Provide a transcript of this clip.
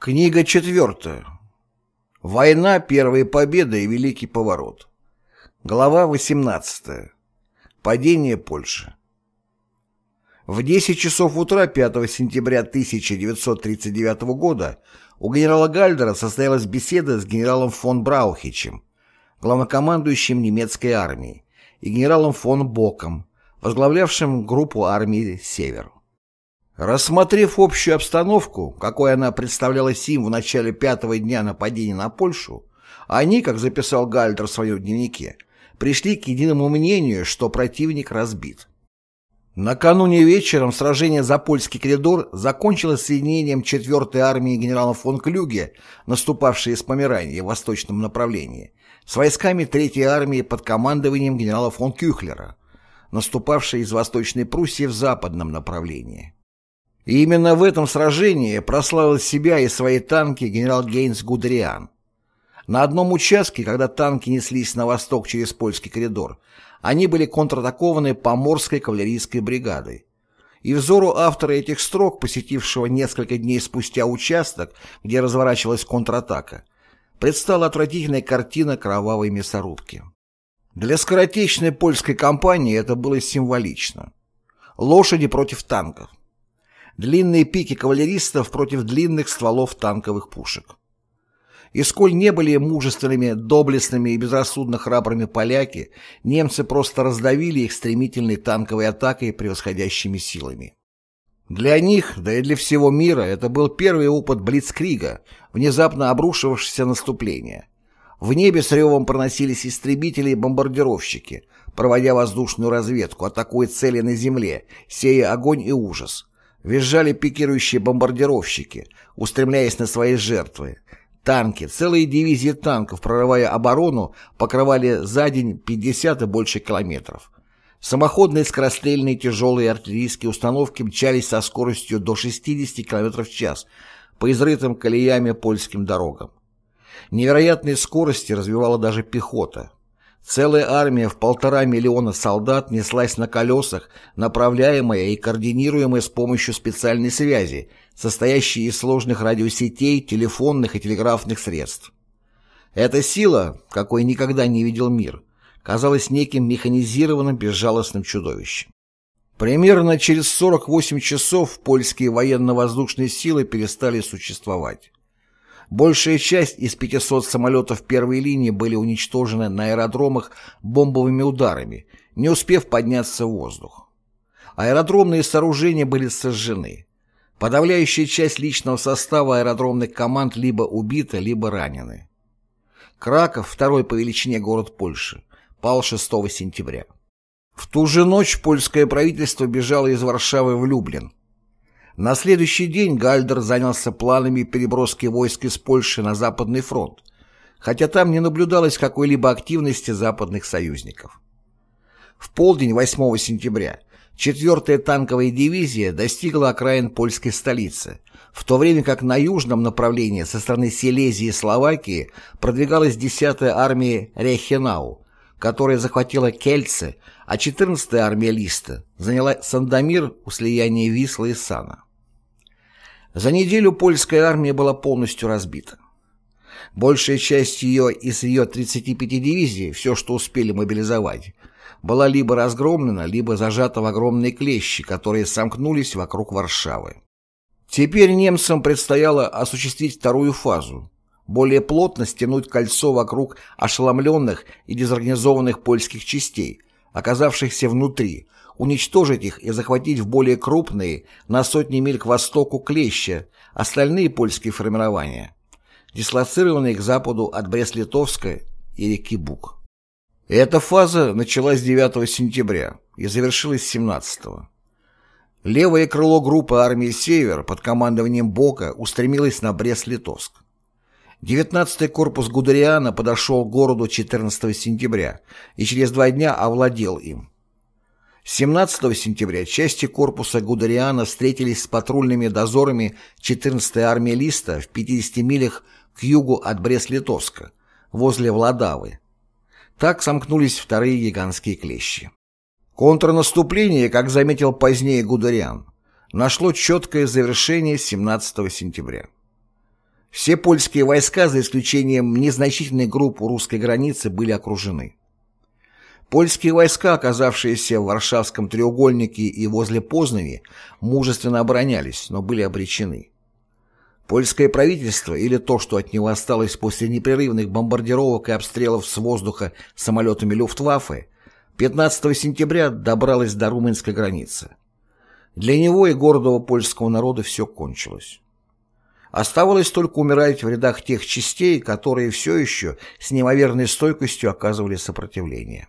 Книга четвертая. Война, первая победа и великий поворот. Глава 18. Падение Польши. В 10 часов утра 5 сентября 1939 года у генерала Гальдера состоялась беседа с генералом фон Браухичем, главнокомандующим немецкой армией, и генералом фон Боком, возглавлявшим группу армии «Север». Рассмотрев общую обстановку, какой она представлялась им в начале пятого дня нападения на Польшу, они, как записал Гальдер в своем дневнике, пришли к единому мнению, что противник разбит. Накануне вечером сражение за польский коридор закончилось соединением 4-й армии генерала фон Клюге, наступавшей из Померании в восточном направлении, с войсками 3-й армии под командованием генерала фон Кюхлера, наступавшей из Восточной Пруссии в западном направлении. И именно в этом сражении прославил себя и свои танки генерал Гейнс Гудериан. На одном участке, когда танки неслись на восток через польский коридор, они были контратакованы поморской кавалерийской бригадой. И взору автора этих строк, посетившего несколько дней спустя участок, где разворачивалась контратака, предстала отвратительная картина кровавой мясорубки. Для скоротечной польской кампании это было символично. Лошади против танков длинные пики кавалеристов против длинных стволов танковых пушек. И сколь не были мужественными, доблестными и безрассудно храбрыми поляки, немцы просто раздавили их стремительной танковой атакой превосходящими силами. Для них, да и для всего мира, это был первый опыт Блицкрига, внезапно обрушившегося наступления. В небе с ревом проносились истребители и бомбардировщики, проводя воздушную разведку, атакуя цели на земле, сея огонь и ужас. Визжали пикирующие бомбардировщики, устремляясь на свои жертвы. Танки, целые дивизии танков, прорывая оборону, покрывали за день 50 и больше километров. Самоходные скорострельные тяжелые артиллерийские установки мчались со скоростью до 60 км в час по изрытым колеями польским дорогам. Невероятные скорости развивала даже пехота. Целая армия в полтора миллиона солдат неслась на колесах, направляемая и координируемая с помощью специальной связи, состоящей из сложных радиосетей, телефонных и телеграфных средств. Эта сила, какой никогда не видел мир, казалась неким механизированным безжалостным чудовищем. Примерно через 48 часов польские военно-воздушные силы перестали существовать. Большая часть из 500 самолетов первой линии были уничтожены на аэродромах бомбовыми ударами, не успев подняться в воздух. Аэродромные сооружения были сожжены. Подавляющая часть личного состава аэродромных команд либо убита, либо ранены. Краков, второй по величине город Польши, пал 6 сентября. В ту же ночь польское правительство бежало из Варшавы в Люблин, на следующий день Гальдер занялся планами переброски войск из Польши на Западный фронт, хотя там не наблюдалось какой-либо активности западных союзников. В полдень 8 сентября 4-я танковая дивизия достигла окраин польской столицы, в то время как на южном направлении со стороны Силезии и Словакии продвигалась 10-я армия Рехенау, которая захватила Кельце, а 14-я армия Листа заняла Сандомир у слияния Вислы и Сана. За неделю польская армия была полностью разбита. Большая часть ее из ее 35 дивизий, все, что успели мобилизовать, была либо разгромлена, либо зажата в огромные клещи, которые сомкнулись вокруг Варшавы. Теперь немцам предстояло осуществить вторую фазу, более плотно стянуть кольцо вокруг ошеломленных и дезорганизованных польских частей, оказавшихся внутри, уничтожить их и захватить в более крупные, на сотни миль к востоку клеща, остальные польские формирования, дислоцированные к западу от Брест-Литовска и реки Буг. Эта фаза началась 9 сентября и завершилась 17 -го. Левое крыло группы армии «Север» под командованием Бока устремилось на Брест-Литовск. 19-й корпус Гудериана подошел к городу 14 сентября и через два дня овладел им. 17 сентября части корпуса Гудериана встретились с патрульными дозорами 14-й армии Листа в 50 милях к югу от Брест-Литовска, возле Владавы. Так сомкнулись вторые гигантские клещи. Контрнаступление, как заметил позднее Гудериан, нашло четкое завершение 17 сентября. Все польские войска, за исключением незначительной группы русской границы, были окружены. Польские войска, оказавшиеся в Варшавском треугольнике и возле Познани, мужественно оборонялись, но были обречены. Польское правительство, или то, что от него осталось после непрерывных бомбардировок и обстрелов с воздуха самолетами Люфтваффе, 15 сентября добралось до румынской границы. Для него и гордого польского народа все кончилось. Оставалось только умирать в рядах тех частей, которые все еще с неимоверной стойкостью оказывали сопротивление.